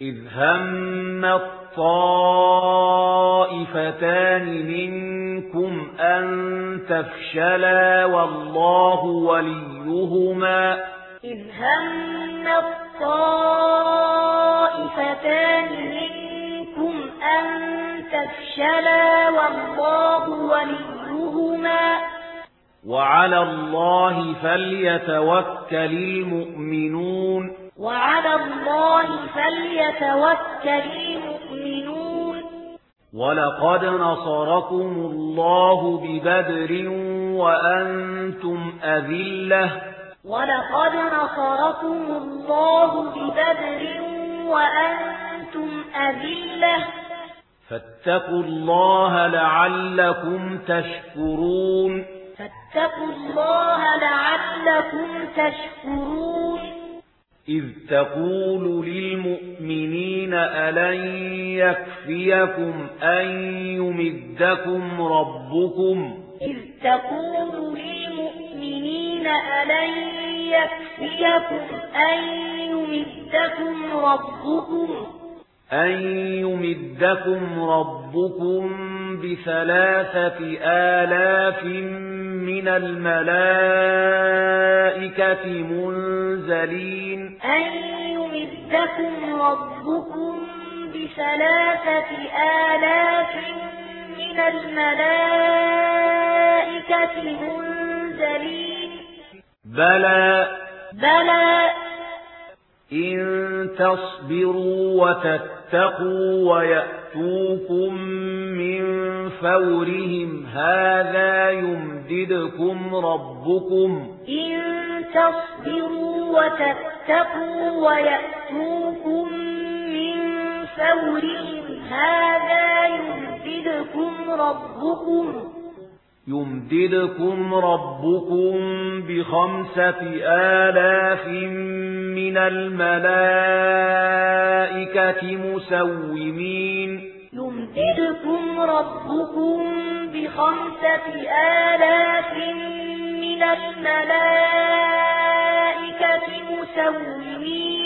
إذ هم الطائفتان منكم أن تفشلا والله وليهما إذ هم الطائفتان منكم أن تفشلا والله وليهما وعلى الله فليتوكل المؤمنون وعلى الله فليتوكل المؤمنون. ولقد نصركم الله ببدر وأنتم أذلة. ولقد نصركم الله ببدر وأنتم أذلة. فاتقوا الله لعلكم تشكرون. فاتقوا الله لعلكم تشكرون. إذ تقول للمؤمنين ألن يكفيكم أن يمدكم ربكم إذ تقول للمؤمنين ألن يكفيكم أن يمدكم ربكم أن يمدكم ربكم بثلاثة آلاف من الملائكة منزلين. أن يمدكم ربكم بثلاثة آلاف من الملائكة منزلين. بلى بلى إن تصبروا وتتقوا ويأتوا يأتوكم من فورهم هذا يمددكم ربكم إن تصبروا وتتقوا ويأتوكم من فورهم هذا يمددكم ربكم يمددكم ربكم بخمسة آلاف من الملائكة مسومين. يمددكم ربكم بخمسة آلاف من الملائكة مسومين.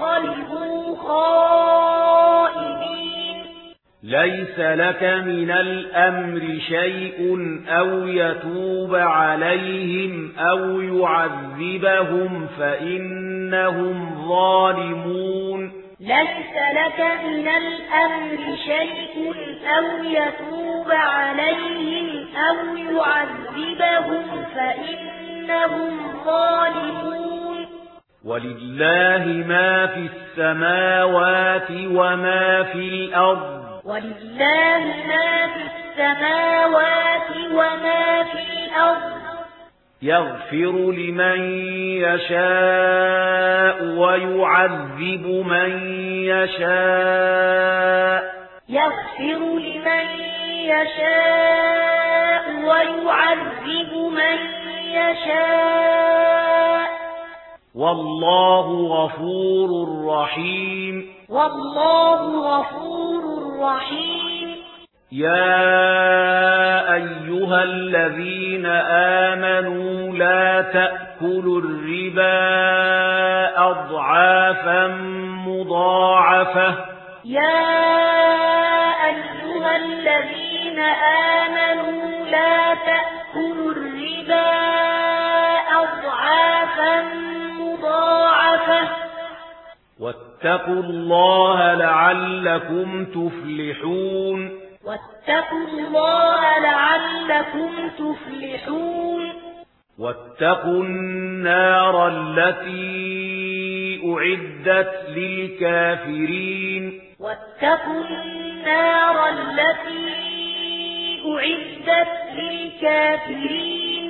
قلب خائبين ليس لك من الأمر شيء أو يتوب عليهم أو يعذبهم فإنهم ظالمون ليس لك من الأمر شيء أو يتوب عليهم أو يعذبهم فإنهم ظالمون ولله ما في السماوات وما في الأرض ولله ما في السماوات وما في الأرض يغفر لمن يشاء ويعذب من يشاء يغفر لمن يشاء ويعذب من يشاء والله غفور رحيم والله غفور رحيم يا ايها الذين آمنوا لا تاكلوا الربا اضعافا مضاعفه يا ايها الذين آمنوا لا تاكلوا الربا اضعافا واتقوا الله لعلكم تفلحون. واتقوا الله لعلكم تفلحون. واتقوا النار التي أعدت للكافرين. واتقوا النار التي أعدت للكافرين.